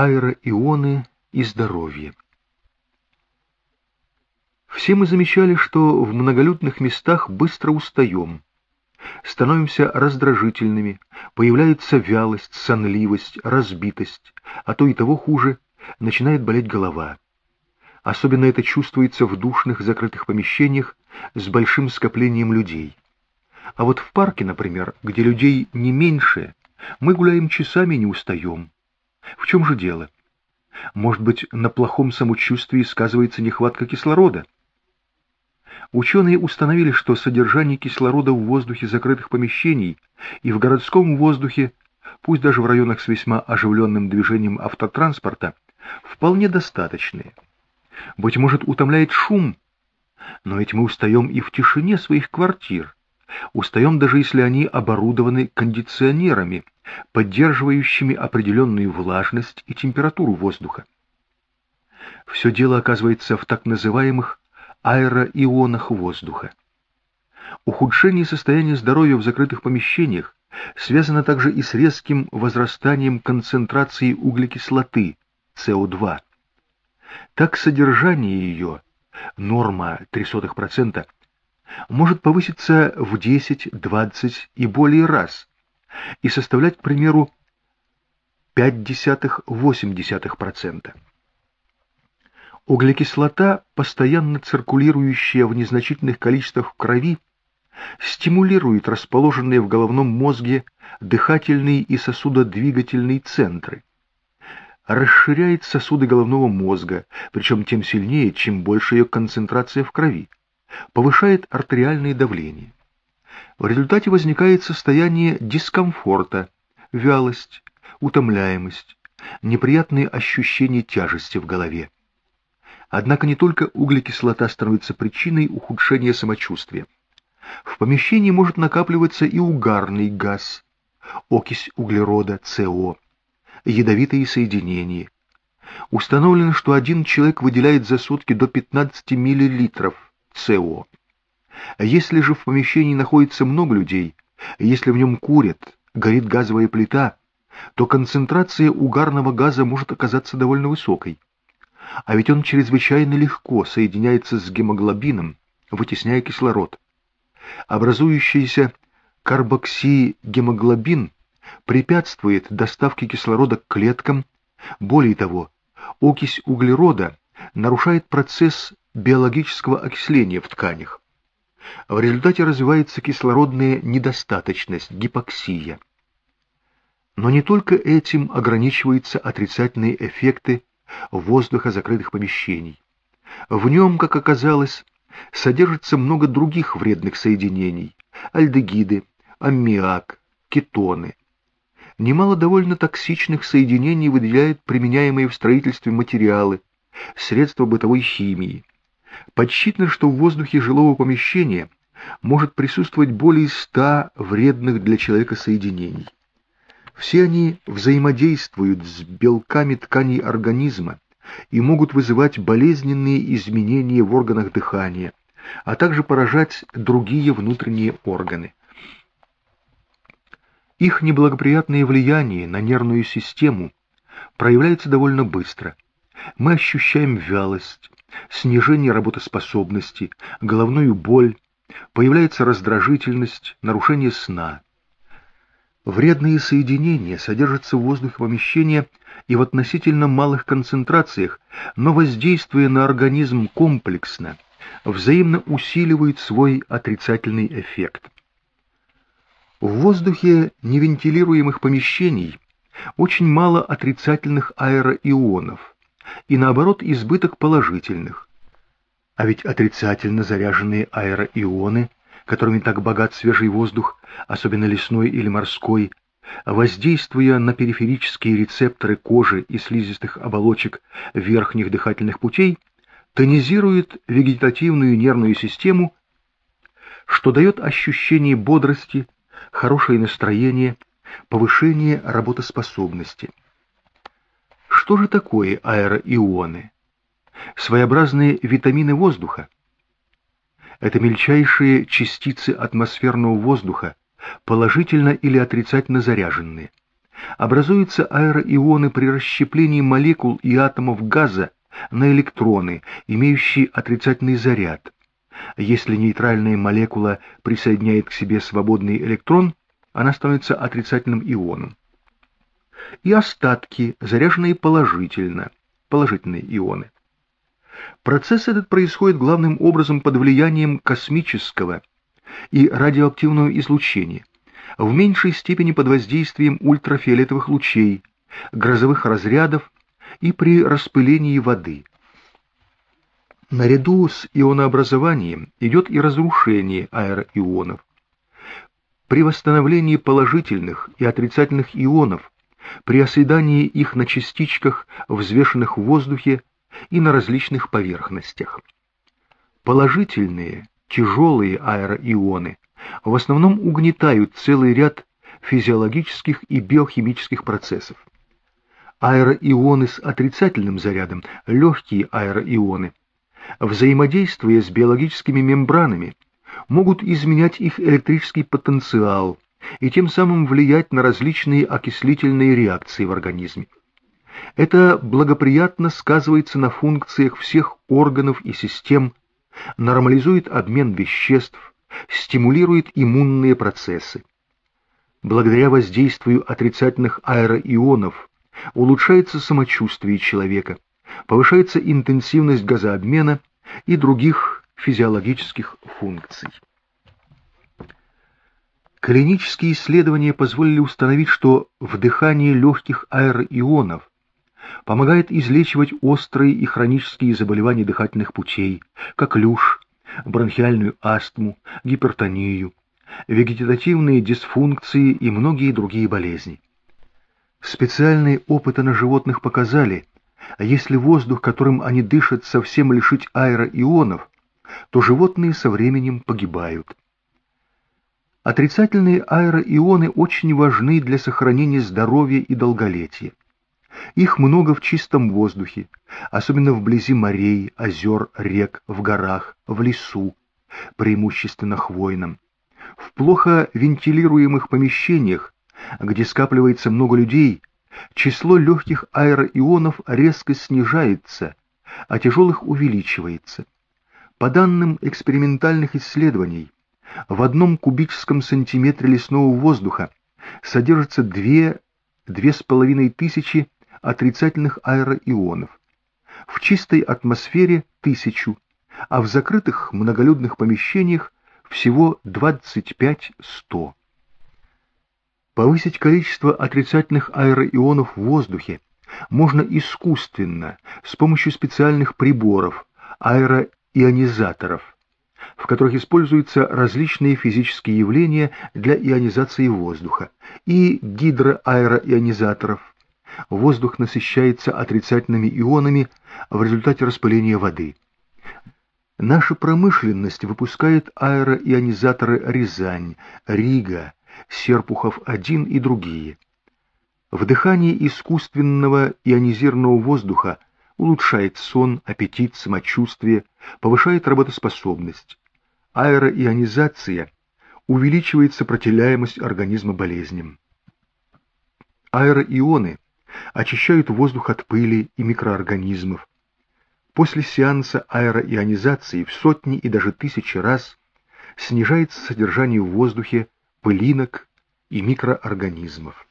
Аэроионы и здоровье. Все мы замечали, что в многолюдных местах быстро устаем, становимся раздражительными, появляется вялость, сонливость, разбитость, а то и того хуже, начинает болеть голова. Особенно это чувствуется в душных закрытых помещениях с большим скоплением людей. А вот в парке, например, где людей не меньше, мы гуляем часами и не устаем. В чем же дело? Может быть, на плохом самочувствии сказывается нехватка кислорода? Ученые установили, что содержание кислорода в воздухе закрытых помещений и в городском воздухе, пусть даже в районах с весьма оживленным движением автотранспорта, вполне достаточные. Быть может, утомляет шум, но ведь мы устаем и в тишине своих квартир, устаем даже если они оборудованы кондиционерами, поддерживающими определенную влажность и температуру воздуха. Все дело оказывается в так называемых аэроионах воздуха. Ухудшение состояния здоровья в закрытых помещениях связано также и с резким возрастанием концентрации углекислоты СО2. Так содержание ее, норма 0,03%, может повыситься в 10, 20 и более раз и составлять, к примеру, 0,5-0,8%. Углекислота, постоянно циркулирующая в незначительных количествах в крови, стимулирует расположенные в головном мозге дыхательные и сосудодвигательные центры, расширяет сосуды головного мозга, причем тем сильнее, чем больше ее концентрация в крови, повышает артериальное давление. В результате возникает состояние дискомфорта, вялость, утомляемость, неприятные ощущения тяжести в голове. Однако не только углекислота становится причиной ухудшения самочувствия. В помещении может накапливаться и угарный газ, окись углерода, СО, ядовитые соединения. Установлено, что один человек выделяет за сутки до 15 мл СО. Если же в помещении находится много людей, если в нем курят, горит газовая плита, то концентрация угарного газа может оказаться довольно высокой. А ведь он чрезвычайно легко соединяется с гемоглобином, вытесняя кислород. Образующийся карбоксигемоглобин препятствует доставке кислорода к клеткам, более того, окись углерода нарушает процесс биологического окисления в тканях. В результате развивается кислородная недостаточность, гипоксия. Но не только этим ограничиваются отрицательные эффекты воздуха закрытых помещений. В нем, как оказалось, содержится много других вредных соединений – альдегиды, аммиак, кетоны. Немало довольно токсичных соединений выделяют применяемые в строительстве материалы, средства бытовой химии. Подсчитано, что в воздухе жилого помещения может присутствовать более ста вредных для человека соединений. Все они взаимодействуют с белками тканей организма и могут вызывать болезненные изменения в органах дыхания, а также поражать другие внутренние органы. Их неблагоприятное влияние на нервную систему проявляется довольно быстро. Мы ощущаем вялость, снижение работоспособности, головную боль, появляется раздражительность, нарушение сна. Вредные соединения содержатся в воздухе помещения и в относительно малых концентрациях, но воздействуя на организм комплексно, взаимно усиливают свой отрицательный эффект. В воздухе невентилируемых помещений очень мало отрицательных аэроионов и наоборот избыток положительных. А ведь отрицательно заряженные аэроионы которыми так богат свежий воздух, особенно лесной или морской, воздействуя на периферические рецепторы кожи и слизистых оболочек верхних дыхательных путей, тонизирует вегетативную нервную систему, что дает ощущение бодрости, хорошее настроение, повышение работоспособности. Что же такое аэроионы? Своеобразные витамины воздуха, это мельчайшие частицы атмосферного воздуха, положительно или отрицательно заряженные. образуются аэроионы при расщеплении молекул и атомов газа на электроны, имеющие отрицательный заряд. Если нейтральная молекула присоединяет к себе свободный электрон, она становится отрицательным ионом. И остатки, заряженные положительно, положительные ионы. Процесс этот происходит главным образом под влиянием космического и радиоактивного излучения, в меньшей степени под воздействием ультрафиолетовых лучей, грозовых разрядов и при распылении воды. Наряду с ионообразованием идет и разрушение аэроионов. При восстановлении положительных и отрицательных ионов, при оседании их на частичках, взвешенных в воздухе и на различных поверхностях. Положительные, тяжелые аэроионы в основном угнетают целый ряд физиологических и биохимических процессов. Аэроионы с отрицательным зарядом, легкие аэроионы, взаимодействуя с биологическими мембранами, могут изменять их электрический потенциал и тем самым влиять на различные окислительные реакции в организме. Это благоприятно сказывается на функциях всех органов и систем, нормализует обмен веществ, стимулирует иммунные процессы. Благодаря воздействию отрицательных аэроионов улучшается самочувствие человека, повышается интенсивность газообмена и других физиологических функций. Клинические исследования позволили установить, что вдыхание легких аэроионов помогает излечивать острые и хронические заболевания дыхательных путей, как люш, бронхиальную астму, гипертонию, вегетативные дисфункции и многие другие болезни. Специальные опыты на животных показали, если воздух, которым они дышат, совсем лишить аэроионов, то животные со временем погибают. Отрицательные аэроионы очень важны для сохранения здоровья и долголетия. Их много в чистом воздухе, особенно вблизи морей, озер, рек, в горах, в лесу, преимущественно хвойном. В плохо вентилируемых помещениях, где скапливается много людей, число легких аэроионов резко снижается, а тяжелых увеличивается. По данным экспериментальных исследований, в одном кубическом сантиметре лесного воздуха содержится 2-2,5 тысячи отрицательных аэроионов. В чистой атмосфере – тысячу, а в закрытых многолюдных помещениях всего 25-100. Повысить количество отрицательных аэроионов в воздухе можно искусственно с помощью специальных приборов, аэроионизаторов, в которых используются различные физические явления для ионизации воздуха, и гидроаэроионизаторов, воздух насыщается отрицательными ионами в результате распыления воды. Наша промышленность выпускает аэроионизаторы «Рязань», «Рига», «Серпухов-1» и другие. Вдыхание искусственного ионизированного воздуха улучшает сон, аппетит, самочувствие, повышает работоспособность. Аэроионизация увеличивает сопротивляемость организма болезням. Аэроионы очищают воздух от пыли и микроорганизмов. После сеанса аэроионизации в сотни и даже тысячи раз снижается содержание в воздухе пылинок и микроорганизмов.